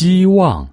希望。